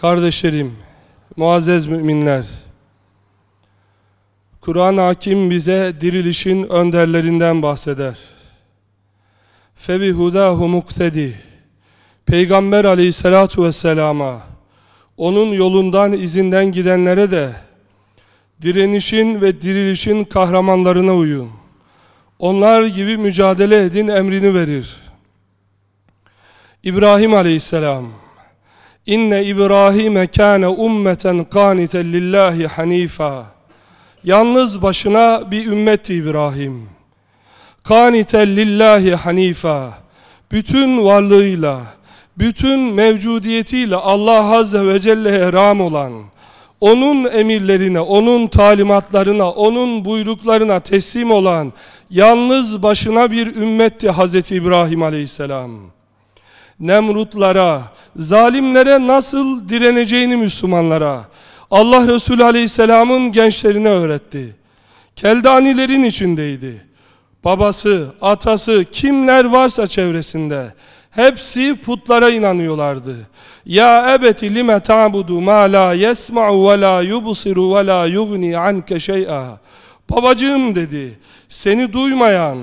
Kardeşlerim, muazzez müminler, Kur'an-ı Hakim bize dirilişin önderlerinden bahseder. Febihudahu muktedi. Peygamber aleyhissalatu vesselama, onun yolundan izinden gidenlere de direnişin ve dirilişin kahramanlarına uyun. Onlar gibi mücadele edin emrini verir. İbrahim aleyhisselam İnne İbrahim kâne ummeten kâniten lillahi hanifa Yalnız başına bir ümmetti İbrahim. Kaniten lillahi hanifa. Bütün varlığıyla, bütün mevcudiyetiyle Allah Azze ve Celle'ye ram olan, onun emirlerine, onun talimatlarına, onun buyruklarına teslim olan yalnız başına bir ümmetti Hazreti İbrahim Aleyhisselam. Nemrutlara, zalimlere nasıl direneceğini Müslümanlara, Allah Resulü Aleyhisselam'ın gençlerine öğretti. Keldanilerin içindeydi. Babası, atası, kimler varsa çevresinde hepsi putlara inanıyorlardı. Ya ebeti lime ta'budu ma la yesma'u ve la yubsiru ve la yugni anke şey'a. Babacığım dedi. Seni duymayan,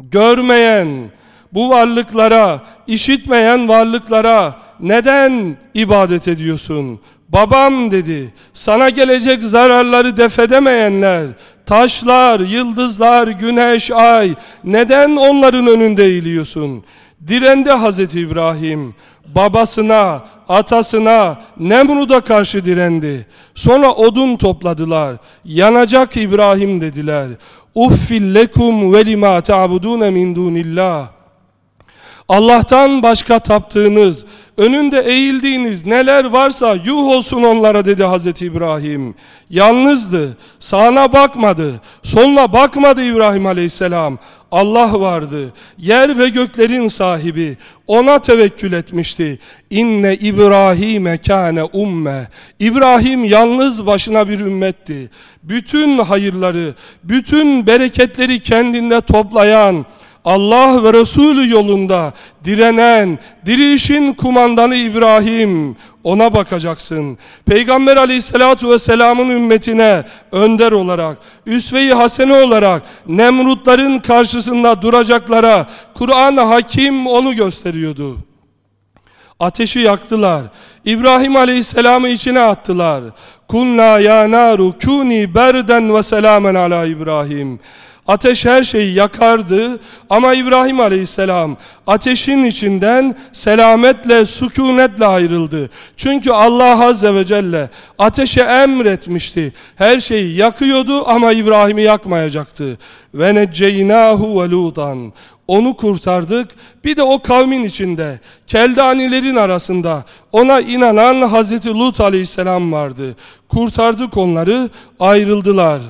görmeyen bu varlıklara, işitmeyen varlıklara neden ibadet ediyorsun? Babam dedi, sana gelecek zararları defedemeyenler, taşlar, yıldızlar, güneş, ay, neden onların önünde eğiliyorsun? Direndi Hazreti İbrahim, babasına, atasına, Nemrud'a karşı direndi. Sonra odun topladılar, yanacak İbrahim dediler. Uffil lekum ve lima ta'budune min dunillah. Allah'tan başka taptığınız, önünde eğildiğiniz neler varsa yuh olsun onlara dedi Hazreti İbrahim. Yalnızdı, sağına bakmadı, soluna bakmadı İbrahim Aleyhisselam. Allah vardı, yer ve göklerin sahibi, ona tevekkül etmişti. İnne İbrahim kâne umme. İbrahim yalnız başına bir ümmetti. Bütün hayırları, bütün bereketleri kendinde toplayan, Allah ve Resulü yolunda direnen, dirilişin kumandanı İbrahim, ona bakacaksın. Peygamber aleyhissalatu vesselamın ümmetine önder olarak, üsve-i hasene olarak Nemrutların karşısında duracaklara Kur'an Hakim onu gösteriyordu. Ateşi yaktılar. İbrahim Aleyhisselam'ı içine attılar. Kunna ya naru kuni berden ve selamen ala İbrahim. Ateş her şeyi yakardı ama İbrahim Aleyhisselam ateşin içinden selametle, sükunetle ayrıldı. Çünkü Allah Azze ve Celle ateşe emretmişti. Her şeyi yakıyordu ama İbrahim'i yakmayacaktı. Ve necceynahu ve lutan. Onu kurtardık. Bir de o kavmin içinde, keldanilerin arasında ona inanan Hazreti Lut Aleyhisselam vardı. Kurtardık onları, ayrıldılar.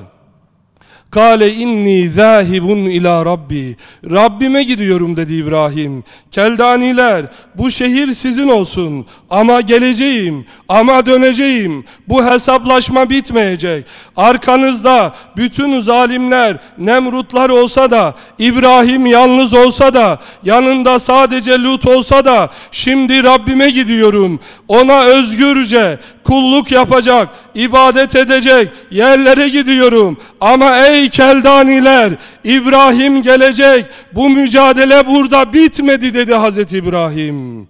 Kale inni zahibun ila rabbi. Rabbime gidiyorum dedi İbrahim. Keldaniler bu şehir sizin olsun ama geleceğim ama döneceğim. Bu hesaplaşma bitmeyecek. Arkanızda bütün zalimler, Nemrutlar olsa da, İbrahim yalnız olsa da, yanında sadece Lut olsa da şimdi Rabbime gidiyorum. Ona özgürce kulluk yapacak, ibadet edecek yerlere gidiyorum. Ama ey keldaniler, İbrahim gelecek. Bu mücadele burada bitmedi dedi Hazreti İbrahim.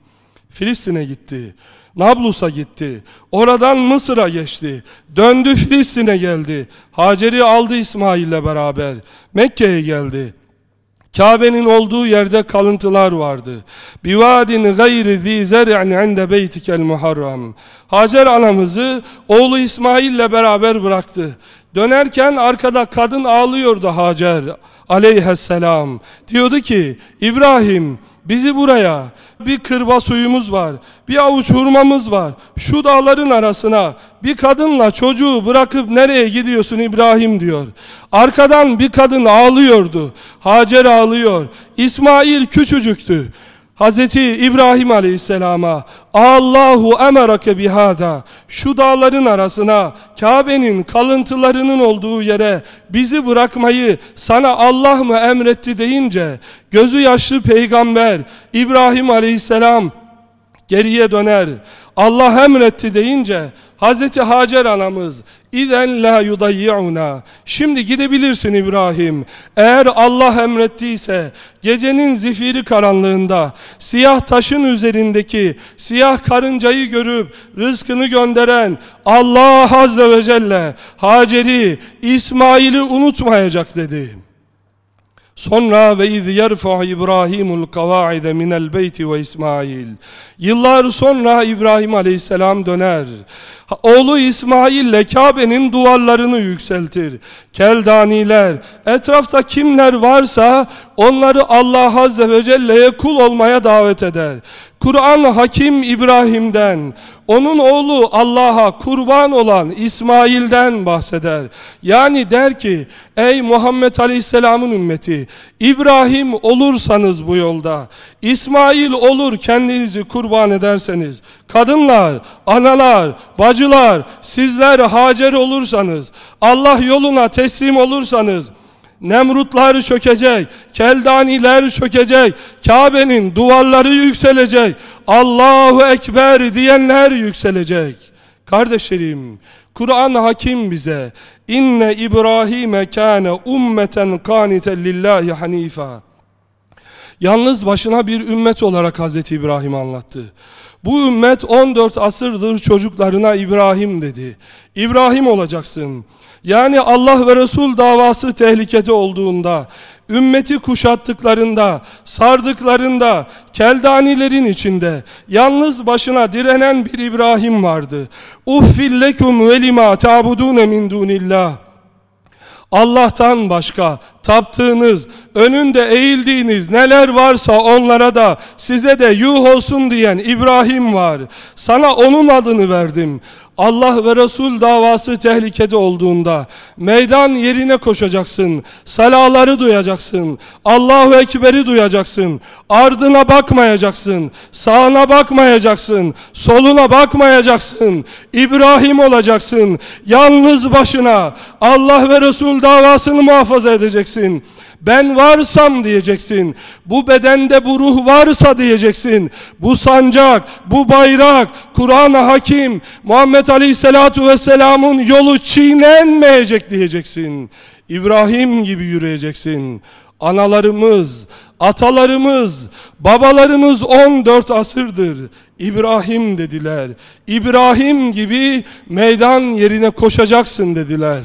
Filistin'e gitti. Nablus'a gitti. Oradan Mısır'a geçti. Döndü Filistin'e geldi. Hacer'i aldı İsmail'le beraber. Mekke'ye geldi. Kabe'nin olduğu yerde kalıntılar vardı. Bivadin gayri zi zer'in inde beytikel muharram. Hacer anamızı oğlu İsmail'le beraber bıraktı. Dönerken arkada kadın ağlıyordu Hacer aleyhisselam. Diyordu ki İbrahim bizi buraya bir kırba suyumuz var, bir avuç hurmamız var. Şu dağların arasına bir kadınla çocuğu bırakıp nereye gidiyorsun İbrahim diyor. Arkadan bir kadın ağlıyordu. Hacer ağlıyor. İsmail küçücüktü. Hazreti İbrahim Aleyhisselam'a Allahu emerake bihada şu dağların arasına Kabe'nin kalıntılarının olduğu yere bizi bırakmayı sana Allah mı emretti deyince gözü yaşlı peygamber İbrahim Aleyhisselam geriye döner. Allah emretti deyince Hazreti Hacer anamız İzen la yudayyi'una Şimdi gidebilirsin İbrahim. Eğer Allah emrettiyse gecenin zifiri karanlığında siyah taşın üzerindeki siyah karıncayı görüp rızkını gönderen Allah Azze ve Celle Hacer'i, İsmail'i unutmayacak dedi. Sonra ve iz yerfa İbrahimul kavaide minel beyti ve İsmail. Yıllar sonra İbrahim Aleyhisselam döner. Oğlu İsmail ile Kabe'nin duvarlarını yükseltir. Keldaniler, etrafta kimler varsa onları Allah Azze ve Celle'ye kul olmaya davet eder. Kur'an Hakim İbrahim'den, onun oğlu Allah'a kurban olan İsmail'den bahseder. Yani der ki, ey Muhammed Aleyhisselam'ın ümmeti, İbrahim olursanız bu yolda, İsmail olur kendinizi kurban ederseniz, kadınlar, analar, bacılar, sizler Hacer olursanız, Allah yoluna teslim olursanız, Nemrutlar çökecek, Keldaniler çökecek, Kabe'nin duvarları yükselecek, Allahu Ekber diyenler yükselecek. Kardeşlerim, Kur'an hakim bize, inne İbrahim'e kâne ummeten kâniten lillahi hanifa. Yalnız başına bir ümmet olarak Hazreti İbrahim anlattı. Bu ümmet 14 asırdır çocuklarına İbrahim dedi. İbrahim olacaksın. Yani Allah ve Resul davası tehlikede olduğunda, ümmeti kuşattıklarında, sardıklarında, keldanilerin içinde yalnız başına direnen bir İbrahim vardı. Uffillekum ve lima ta'budune min dunillah. Allah'tan başka taptığınız, önünde eğildiğiniz neler varsa onlara da size de yuh olsun diyen İbrahim var. Sana onun adını verdim. Allah ve Resul davası tehlikede olduğunda meydan yerine koşacaksın. Salaları duyacaksın. Allahu Ekber'i duyacaksın. Ardına bakmayacaksın. Sağına bakmayacaksın. Soluna bakmayacaksın. İbrahim olacaksın. Yalnız başına Allah ve Resul davasını muhafaza edeceksin. Ben varsam diyeceksin. Bu bedende bu ruh varsa diyeceksin. Bu sancak, bu bayrak, Kur'an-ı Hakim, Muhammed Aleyhisselatu Vesselam'ın yolu çiğnenmeyecek diyeceksin. İbrahim gibi yürüyeceksin. Analarımız, atalarımız, babalarımız 14 asırdır. İbrahim dediler. İbrahim gibi meydan yerine koşacaksın dediler.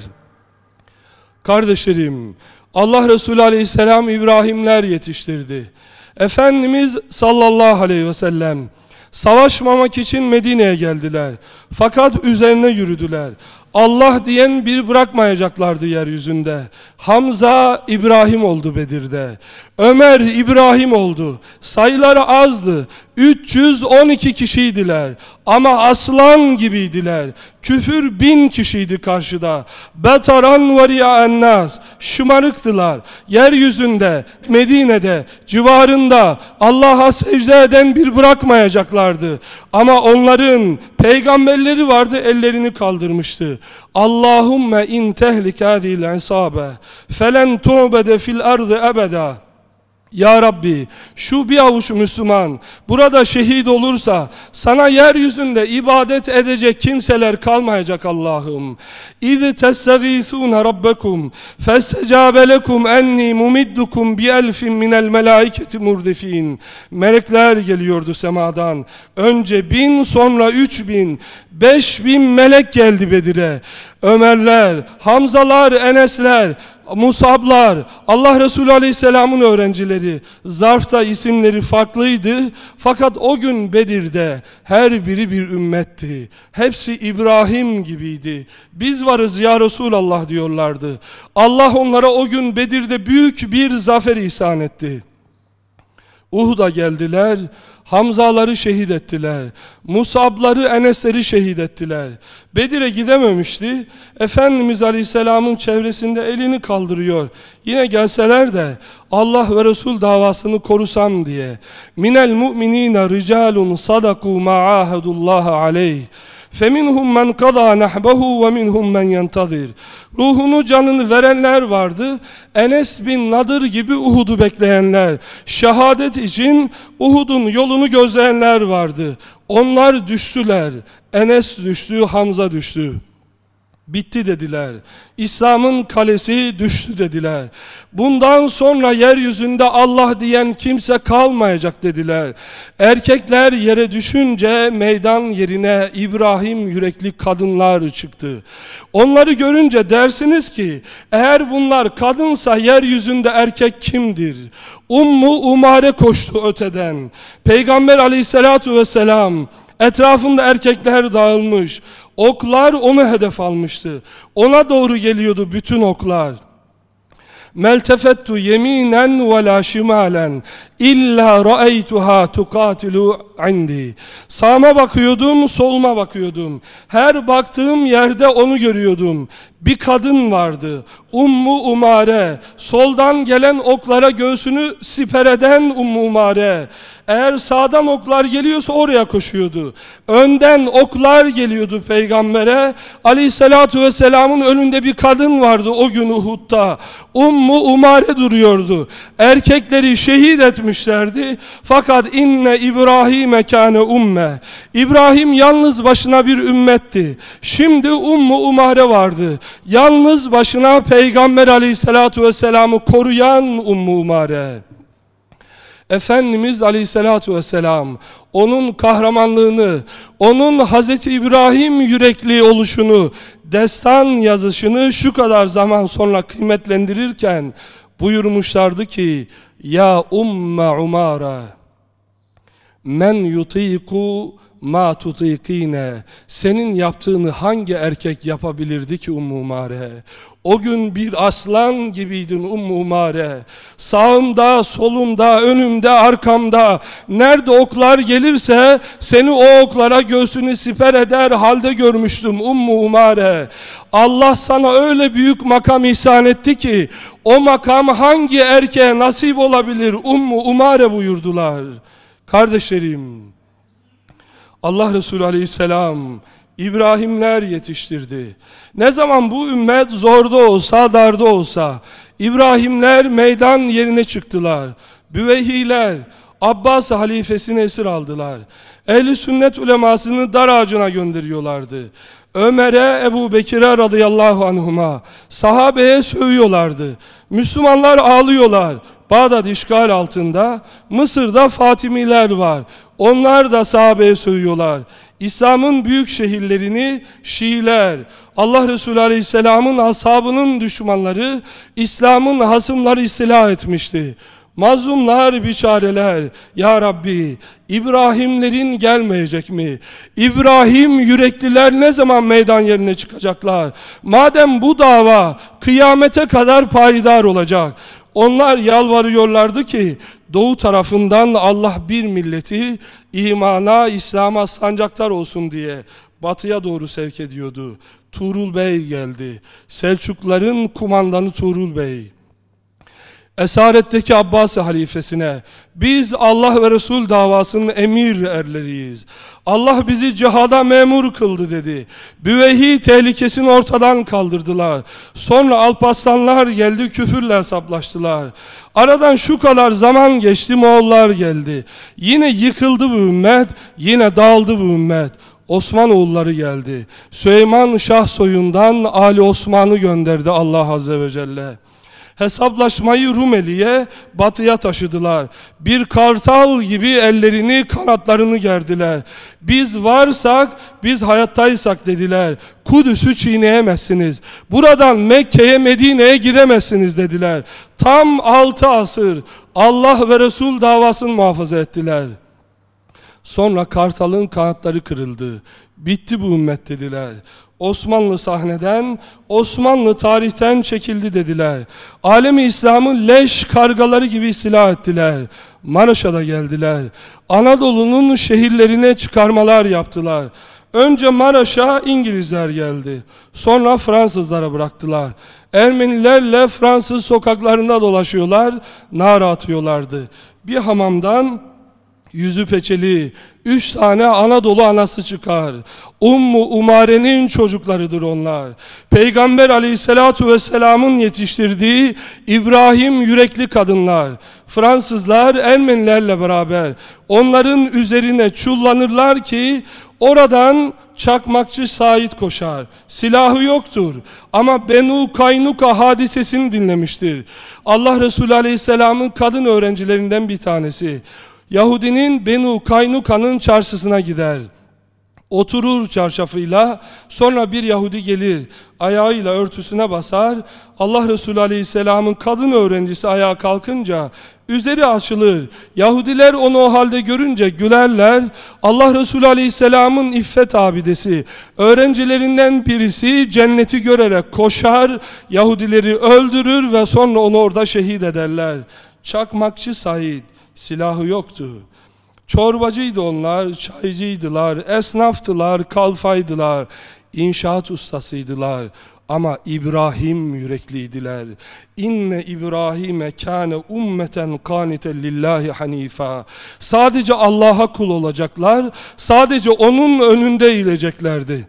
Kardeşlerim, Allah Resulü Aleyhisselam İbrahimler yetiştirdi. Efendimiz sallallahu aleyhi ve sellem savaşmamak için Medine'ye geldiler. Fakat üzerine yürüdüler. Allah diyen bir bırakmayacaklardı yeryüzünde. Hamza İbrahim oldu Bedir'de. Ömer İbrahim oldu. Sayıları azdı. 312 kişiydiler. Ama aslan gibiydiler. Küfür bin kişiydi karşıda. Betaran ve ennas. Şımarıktılar. Yeryüzünde, Medine'de, civarında Allah'a secde eden bir bırakmayacaklardı. Ama onların peygamberleri vardı ellerini kaldırmıştı. اللهم إن تهلك هذه العصابة فلن تعبد في الأرض أبدا. Ya Rabbi şu bir avuç Müslüman burada şehit olursa sana yeryüzünde ibadet edecek kimseler kalmayacak Allah'ım. İz testagîsûne rabbekum festecabe lekum enni mumiddukum bi elfin minel melaiketi murdifin. Melekler geliyordu semadan. Önce bin sonra üç bin, beş bin melek geldi Bedir'e. Ömerler, Hamzalar, Enesler, Musablar, Allah Resulü Aleyhisselam'ın öğrencileri, zarfta isimleri farklıydı. Fakat o gün Bedir'de her biri bir ümmetti. Hepsi İbrahim gibiydi. Biz varız ya Resulallah diyorlardı. Allah onlara o gün Bedir'de büyük bir zafer ihsan etti. Uhud'a geldiler, Hamzaları şehit ettiler. Musabları, Enesleri şehit ettiler. Bedir'e gidememişti. Efendimiz Aleyhisselam'ın çevresinde elini kaldırıyor. Yine gelseler de Allah ve Resul davasını korusam diye. Minel mu'minine ricalun sadaku ma'ahedullah aleyh. فَمِنْهُمْ مَنْ قَضَى نَحْبَهُ وَمِنْهُمْ مَنْ يَنْتَظِرُ Ruhunu canını verenler vardı. Enes bin Nadır gibi Uhud'u bekleyenler. Şehadet için Uhud'un yolunu gözleyenler vardı. Onlar düştüler. Enes düştü, Hamza düştü. Bitti dediler. İslam'ın kalesi düştü dediler. Bundan sonra yeryüzünde Allah diyen kimse kalmayacak dediler. Erkekler yere düşünce meydan yerine İbrahim yürekli kadınlar çıktı. Onları görünce dersiniz ki eğer bunlar kadınsa yeryüzünde erkek kimdir? Ummu Umare koştu öteden. Peygamber aleyhissalatu vesselam etrafında erkekler dağılmış. Oklar onu hedef almıştı. Ona doğru geliyordu bütün oklar. Meltefettu yeminen ve la şimalen illa ra'eytuha tukatilu indi. Sağıma bakıyordum, soluma bakıyordum. Her baktığım yerde onu görüyordum. Bir kadın vardı. Ummu Umare. Soldan gelen oklara göğsünü siper eden Ummu Umare. Eğer sağdan oklar geliyorsa oraya koşuyordu. Önden oklar geliyordu peygambere. Aleyhissalatu vesselamın önünde bir kadın vardı o gün Uhud'da. Ummu Umare duruyordu. Erkekleri şehit etmişlerdi. Fakat inne İbrahim kâne umme. İbrahim yalnız başına bir ümmetti. Şimdi Ummu Umare vardı. Yalnız başına peygamber aleyhissalatu vesselamı koruyan Ummu Umare. Efendimiz Aleyhisselatü Vesselam onun kahramanlığını, onun Hazreti İbrahim yürekli oluşunu, destan yazışını şu kadar zaman sonra kıymetlendirirken buyurmuşlardı ki Ya umme umara men yutiku ma tutikine senin yaptığını hangi erkek yapabilirdi ki Ummu Umare? O gün bir aslan gibiydin Ummu Umare. Sağımda solumda önümde arkamda. Nerede oklar gelirse seni o oklara göğsünü siper eder halde görmüştüm Ummu Umare. Allah sana öyle büyük makam ihsan etti ki o makam hangi erkeğe nasip olabilir Ummu Umare buyurdular. Kardeşlerim Allah Resulü Aleyhisselam İbrahimler yetiştirdi. Ne zaman bu ümmet zorda olsa, darda olsa İbrahimler meydan yerine çıktılar. Büveyhiler Abbas halifesini esir aldılar. Ehli sünnet ulemasını dar ağacına gönderiyorlardı. Ömer'e, Ebu Bekir'e radıyallahu anhuma, sahabeye sövüyorlardı. Müslümanlar ağlıyorlar. Bağdat işgal altında, Mısır'da Fatimiler var. Onlar da sahabeye sövüyorlar. İslam'ın büyük şehirlerini Şiiler, Allah Resulü Aleyhisselam'ın ashabının düşmanları, İslam'ın hasımları istila etmişti. Mazlumlar, biçareler, Ya Rabbi, İbrahimlerin gelmeyecek mi? İbrahim yürekliler ne zaman meydan yerine çıkacaklar? Madem bu dava kıyamete kadar payidar olacak, onlar yalvarıyorlardı ki doğu tarafından Allah bir milleti imana, İslam'a sancaktar olsun diye batıya doğru sevk ediyordu. Tuğrul Bey geldi. Selçukların kumandanı Tuğrul Bey. Esaretteki Abbas halifesine biz Allah ve Resul davasının emir erleriyiz. Allah bizi cihada memur kıldı dedi. Büvehi tehlikesini ortadan kaldırdılar. Sonra Alparslanlar geldi küfürle hesaplaştılar. Aradan şu kadar zaman geçti Moğollar geldi. Yine yıkıldı bu ümmet, yine dağıldı bu ümmet. Osmanoğulları geldi. Süleyman Şah soyundan Ali Osman'ı gönderdi Allah Azze ve Celle. Hesaplaşmayı Rumeli'ye, batıya taşıdılar. Bir kartal gibi ellerini, kanatlarını gerdiler. Biz varsak, biz hayattaysak dediler. Kudüs'ü çiğneyemezsiniz. Buradan Mekke'ye, Medine'ye gidemezsiniz dediler. Tam altı asır Allah ve Resul davasını muhafaza ettiler. Sonra kartalın kanatları kırıldı. Bitti bu ümmet dediler. Osmanlı sahneden, Osmanlı tarihten çekildi dediler. Alemi İslam'ı leş kargaları gibi silah ettiler. Maraş'a da geldiler. Anadolu'nun şehirlerine çıkarmalar yaptılar. Önce Maraş'a İngilizler geldi. Sonra Fransızlara bıraktılar. Ermenilerle Fransız sokaklarında dolaşıyorlar, nara atıyorlardı. Bir hamamdan yüzü peçeli, üç tane Anadolu anası çıkar. Ummu Umare'nin çocuklarıdır onlar. Peygamber aleyhissalatu vesselamın yetiştirdiği İbrahim yürekli kadınlar. Fransızlar Ermenilerle beraber onların üzerine çullanırlar ki oradan çakmakçı Said koşar. Silahı yoktur ama Benu Kaynuka hadisesini dinlemiştir. Allah Resulü Aleyhisselam'ın kadın öğrencilerinden bir tanesi. Yahudinin Benu Kaynuka'nın çarşısına gider. Oturur çarşafıyla sonra bir Yahudi gelir ayağıyla örtüsüne basar. Allah Resulü Aleyhisselam'ın kadın öğrencisi ayağa kalkınca üzeri açılır. Yahudiler onu o halde görünce gülerler. Allah Resulü Aleyhisselam'ın iffet abidesi öğrencilerinden birisi cenneti görerek koşar Yahudileri öldürür ve sonra onu orada şehit ederler. Çakmakçı Said silahı yoktu Çorbacıydı onlar, çaycıydılar, esnaftılar, kalfaydılar, inşaat ustasıydılar. Ama İbrahim yürekliydiler. İnne İbrahim kâne ummeten kâniten lillahi hanifa. Sadece Allah'a kul olacaklar, sadece onun önünde eğileceklerdi.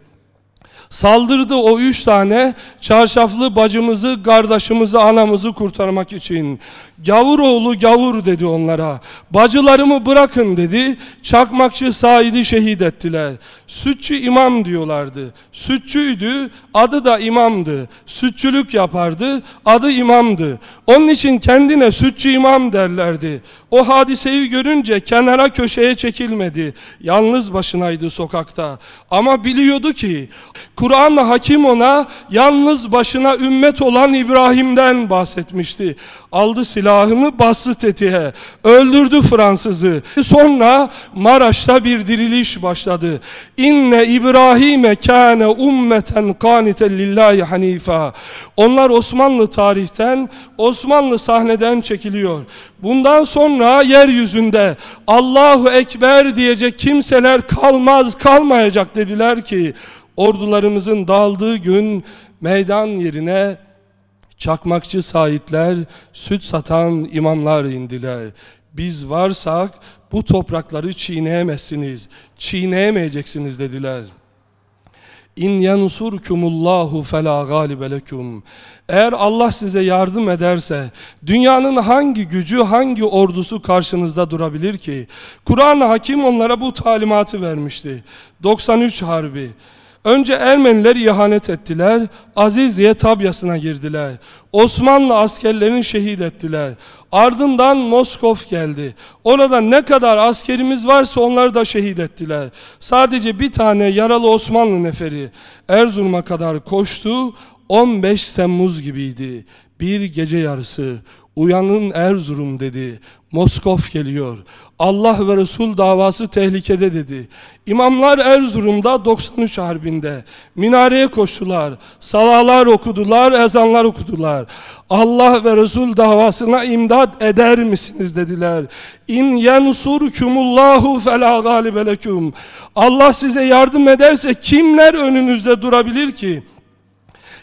Saldırdı o üç tane çarşaflı bacımızı, kardeşimizi, anamızı kurtarmak için. Gavur oğlu gavur dedi onlara. Bacılarımı bırakın dedi. Çakmakçı Said'i şehit ettiler. Sütçü imam diyorlardı. Sütçüydü, adı da imamdı. Sütçülük yapardı, adı imamdı. Onun için kendine sütçü imam derlerdi. O hadiseyi görünce kenara köşeye çekilmedi. Yalnız başınaydı sokakta. Ama biliyordu ki Kur'an hakim ona yalnız başına ümmet olan İbrahim'den bahsetmişti. Aldı silahını bastı tetiğe. Öldürdü Fransızı. Sonra Maraş'ta bir diriliş başladı. İnne İbrahim'e kâne ummeten kâniten lillahi hanifa. Onlar Osmanlı tarihten, Osmanlı sahneden çekiliyor. Bundan sonra yeryüzünde Allahu Ekber diyecek kimseler kalmaz, kalmayacak dediler ki ordularımızın dağıldığı gün meydan yerine çakmakçı sahipler, süt satan imamlar indiler. Biz varsak bu toprakları çiğneyemezsiniz, çiğneyemeyeceksiniz dediler. İn yansurkumullahu fela galibe lekum. Eğer Allah size yardım ederse dünyanın hangi gücü, hangi ordusu karşınızda durabilir ki? Kur'an hakim onlara bu talimatı vermişti. 93 harbi. Önce Ermeniler ihanet ettiler, Aziziye tabyasına girdiler. Osmanlı askerlerini şehit ettiler. Ardından Moskov geldi. Orada ne kadar askerimiz varsa onları da şehit ettiler. Sadece bir tane yaralı Osmanlı neferi Erzurum'a kadar koştu. 15 Temmuz gibiydi. Bir gece yarısı uyanın Erzurum dedi. Moskov geliyor. Allah ve Resul davası tehlikede dedi. İmamlar Erzurum'da 93 harbinde minareye koştular. Salalar okudular, ezanlar okudular. Allah ve Resul davasına imdad eder misiniz dediler. İn yensurkumullahu fela galibe Allah size yardım ederse kimler önünüzde durabilir ki?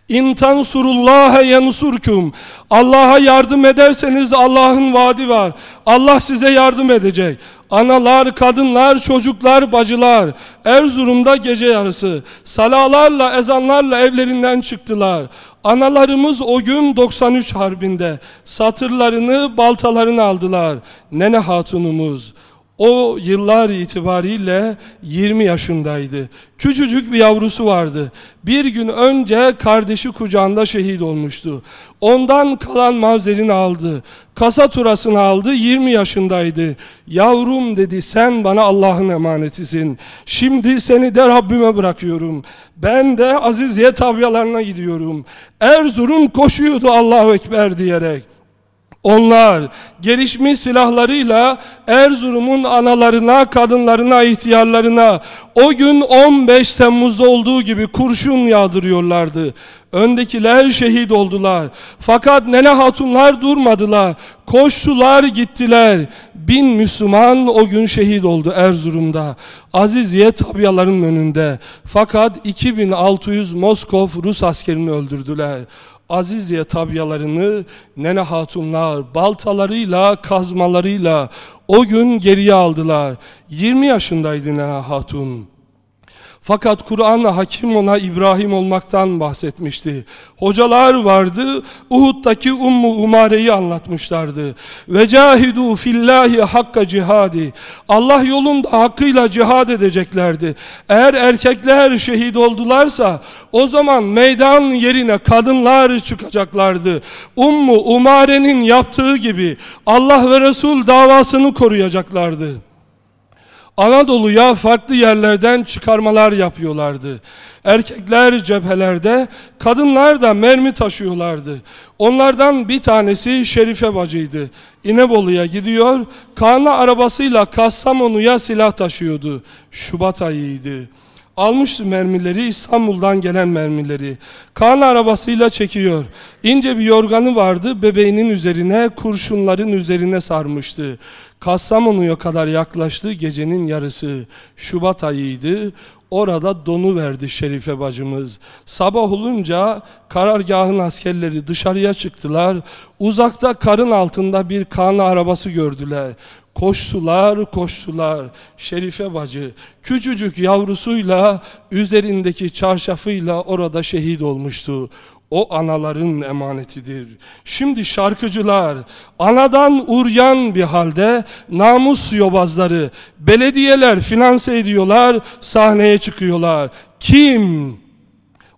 İn tansurullaha yansurkum. Allah'a yardım ederseniz Allah'ın vaadi var. Allah size yardım edecek. Analar, kadınlar, çocuklar, bacılar Erzurum'da gece yarısı salalarla, ezanlarla evlerinden çıktılar. Analarımız o gün 93 harbinde satırlarını, baltalarını aldılar. Nene hatunumuz o yıllar itibariyle 20 yaşındaydı. Küçücük bir yavrusu vardı. Bir gün önce kardeşi kucağında şehit olmuştu. Ondan kalan mavzerini aldı. Kasa turasını aldı. 20 yaşındaydı. Yavrum dedi sen bana Allah'ın emanetisin. Şimdi seni de Rabbime bırakıyorum. Ben de Aziziye tabyalarına gidiyorum. Erzurum koşuyordu Allahu Ekber diyerek. Onlar gelişmiş silahlarıyla Erzurum'un analarına, kadınlarına, ihtiyarlarına o gün 15 Temmuz'da olduğu gibi kurşun yağdırıyorlardı. Öndekiler şehit oldular. Fakat nene hatunlar durmadılar. Koştular gittiler. Bin Müslüman o gün şehit oldu Erzurum'da. Aziziye tabyaların önünde. Fakat 2600 Moskov Rus askerini öldürdüler. Aziziye tabyalarını nene hatunlar baltalarıyla, kazmalarıyla o gün geriye aldılar. 20 yaşındaydı nene hatun. Fakat Kur'an'la hakim ona İbrahim olmaktan bahsetmişti. Hocalar vardı, Uhud'daki Ummu Umare'yi anlatmışlardı. Ve cahidu fillahi hakka cihadi. Allah yolunda hakkıyla cihad edeceklerdi. Eğer erkekler şehit oldularsa o zaman meydan yerine kadınlar çıkacaklardı. Ummu Umare'nin yaptığı gibi Allah ve Resul davasını koruyacaklardı. Anadolu'ya farklı yerlerden çıkarmalar yapıyorlardı. Erkekler cephelerde, kadınlar da mermi taşıyorlardı. Onlardan bir tanesi Şerife bacıydı. İnebolu'ya gidiyor, Kana arabasıyla Kastamonu'ya silah taşıyordu. Şubat ayıydı. Almıştı mermileri, İstanbul'dan gelen mermileri. Kaan arabasıyla çekiyor. İnce bir yorganı vardı, bebeğinin üzerine, kurşunların üzerine sarmıştı. Kastamonu'ya kadar yaklaştı gecenin yarısı. Şubat ayıydı. Orada donu verdi Şerife bacımız. Sabah olunca karargahın askerleri dışarıya çıktılar. Uzakta karın altında bir kan arabası gördüler. Koştular, koştular. Şerife bacı küçücük yavrusuyla üzerindeki çarşafıyla orada şehit olmuştu. O anaların emanetidir. Şimdi şarkıcılar anadan uryan bir halde namus yobazları belediyeler finanse ediyorlar sahneye çıkıyorlar. Kim?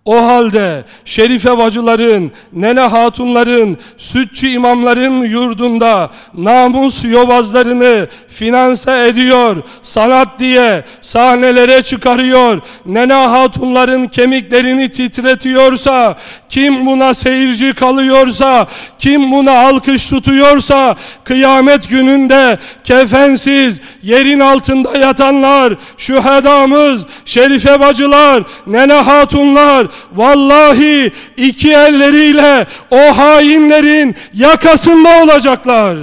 O halde şerife bacıların, nene hatunların, sütçü imamların yurdunda namus yobazlarını finanse ediyor, sanat diye sahnelere çıkarıyor, nene hatunların kemiklerini titretiyorsa, kim buna seyirci kalıyorsa, kim buna alkış tutuyorsa, kıyamet gününde kefensiz, yerin altında yatanlar, şühedamız, şerife bacılar, nene hatunlar, vallahi iki elleriyle o hainlerin yakasında olacaklar.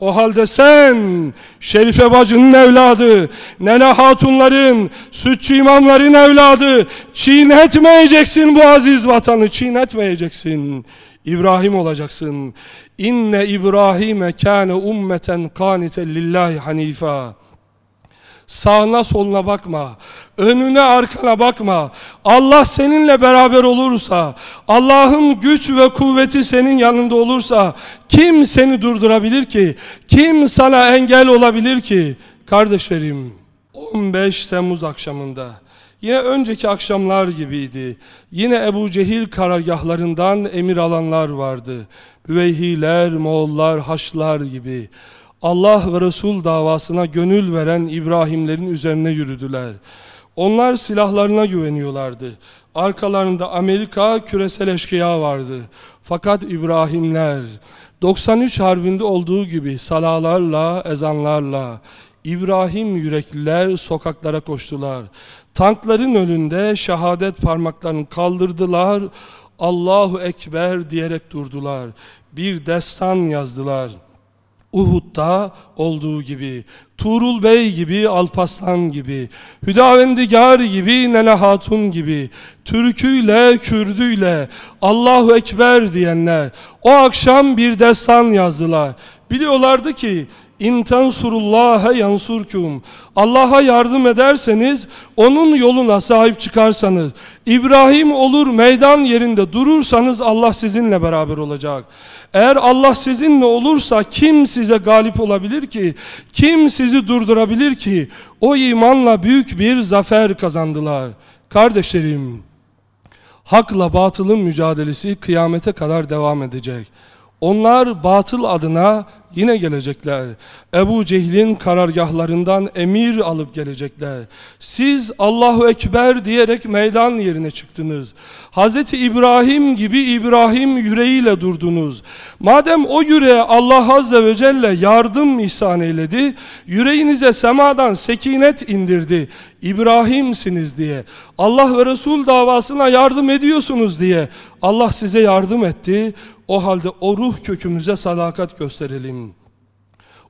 O halde sen Şerife bacının evladı, Nene hatunların, sütçü imamların evladı çiğnetmeyeceksin bu aziz vatanı çiğnetmeyeceksin. İbrahim olacaksın. İnne İbrahim kâne ummeten kâniten lillahi hanifa. Sağına soluna bakma. Önüne arkana bakma. Allah seninle beraber olursa, Allah'ın güç ve kuvveti senin yanında olursa kim seni durdurabilir ki? Kim sana engel olabilir ki? Kardeşlerim 15 Temmuz akşamında Yine önceki akşamlar gibiydi. Yine Ebu Cehil karargahlarından emir alanlar vardı. Büveyhiler, Moğollar, Haçlar gibi. Allah ve Resul davasına gönül veren İbrahimlerin üzerine yürüdüler. Onlar silahlarına güveniyorlardı. Arkalarında Amerika küresel eşkıya vardı. Fakat İbrahimler 93 harbinde olduğu gibi salalarla, ezanlarla İbrahim yürekliler sokaklara koştular. Tankların önünde şehadet parmaklarını kaldırdılar. Allahu Ekber diyerek durdular. Bir destan yazdılar. Uhud'da olduğu gibi, Tuğrul Bey gibi, Alpaslan gibi, Hüdavendigar gibi, Nene Hatun gibi, Türküyle, Kürdüyle, Allahu Ekber diyenler o akşam bir destan yazdılar. Biliyorlardı ki İn tensurullaha. Allah'a yardım ederseniz, onun yoluna sahip çıkarsanız, İbrahim olur meydan yerinde durursanız Allah sizinle beraber olacak. Eğer Allah sizinle olursa kim size galip olabilir ki? Kim sizi durdurabilir ki? O imanla büyük bir zafer kazandılar. Kardeşlerim, hakla batılın mücadelesi kıyamete kadar devam edecek. Onlar batıl adına yine gelecekler. Ebu Cehil'in karargahlarından emir alıp gelecekler. Siz Allahu Ekber diyerek meydan yerine çıktınız. Hz. İbrahim gibi İbrahim yüreğiyle durdunuz. Madem o yüreğe Allah Azze ve Celle yardım ihsan eyledi, yüreğinize semadan sekinet indirdi. İbrahimsiniz diye, Allah ve Resul davasına yardım ediyorsunuz diye Allah size yardım etti. O halde o ruh kökümüze sadakat gösterelim.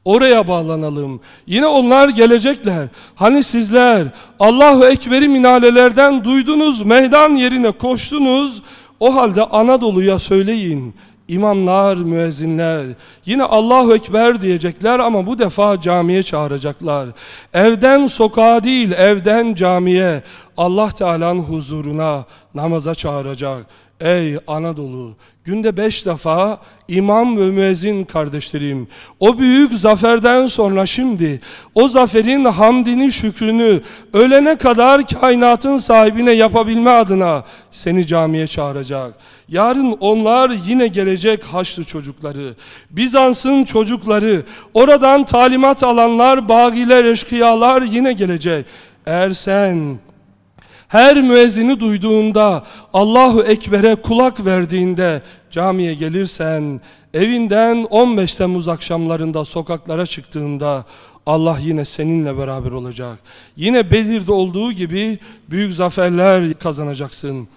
Oraya bağlanalım. Yine onlar gelecekler. Hani sizler Allahu Ekber'i minalelerden duydunuz, meydan yerine koştunuz. O halde Anadolu'ya söyleyin. İmamlar, müezzinler yine Allahu Ekber diyecekler ama bu defa camiye çağıracaklar. Evden sokağa değil, evden camiye Allah Teala'nın huzuruna namaza çağıracak. Ey Anadolu, günde beş defa imam ve müezzin kardeşlerim, o büyük zaferden sonra şimdi, o zaferin hamdini, şükrünü, ölene kadar kainatın sahibine yapabilme adına seni camiye çağıracak. Yarın onlar yine gelecek Haçlı çocukları, Bizans'ın çocukları, oradan talimat alanlar, bagiler, eşkıyalar yine gelecek. Eğer sen her müezzini duyduğunda, Allahu Ekber'e kulak verdiğinde camiye gelirsen, evinden 15 Temmuz akşamlarında sokaklara çıktığında Allah yine seninle beraber olacak. Yine Bedir'de olduğu gibi büyük zaferler kazanacaksın.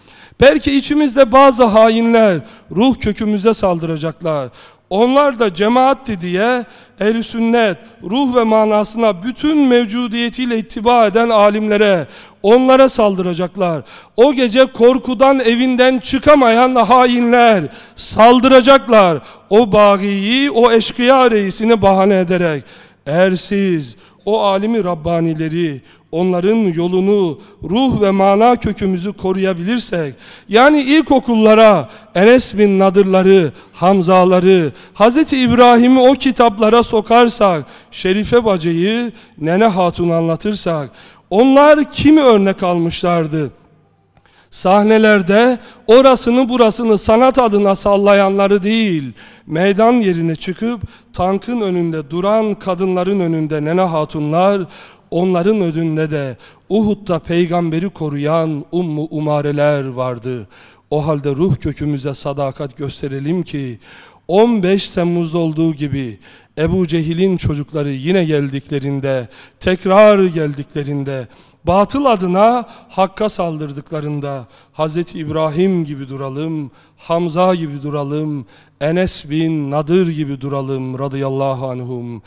Belki içimizde bazı hainler ruh kökümüze saldıracaklar. Onlar da cemaatti diye ehl sünnet ruh ve manasına bütün mevcudiyetiyle ittiba eden alimlere onlara saldıracaklar. O gece korkudan evinden çıkamayan hainler saldıracaklar. O bagiyi, o eşkıya reisini bahane ederek eğer siz o alimi Rabbanileri, onların yolunu, ruh ve mana kökümüzü koruyabilirsek, yani ilkokullara Enes bin Nadırları, Hamzaları, Hz. İbrahim'i o kitaplara sokarsak, Şerife Bacı'yı, Nene Hatun anlatırsak, onlar kimi örnek almışlardı? Sahnelerde orasını burasını sanat adına sallayanları değil, meydan yerine çıkıp tankın önünde duran kadınların önünde nene hatunlar, onların önünde de Uhud'da peygamberi koruyan ummu umareler vardı. O halde ruh kökümüze sadakat gösterelim ki 15 Temmuz'da olduğu gibi Ebu Cehil'in çocukları yine geldiklerinde, tekrar geldiklerinde, batıl adına hakka saldırdıklarında Hz. İbrahim gibi duralım, Hamza gibi duralım, Enes bin Nadır gibi duralım radıyallahu anhum.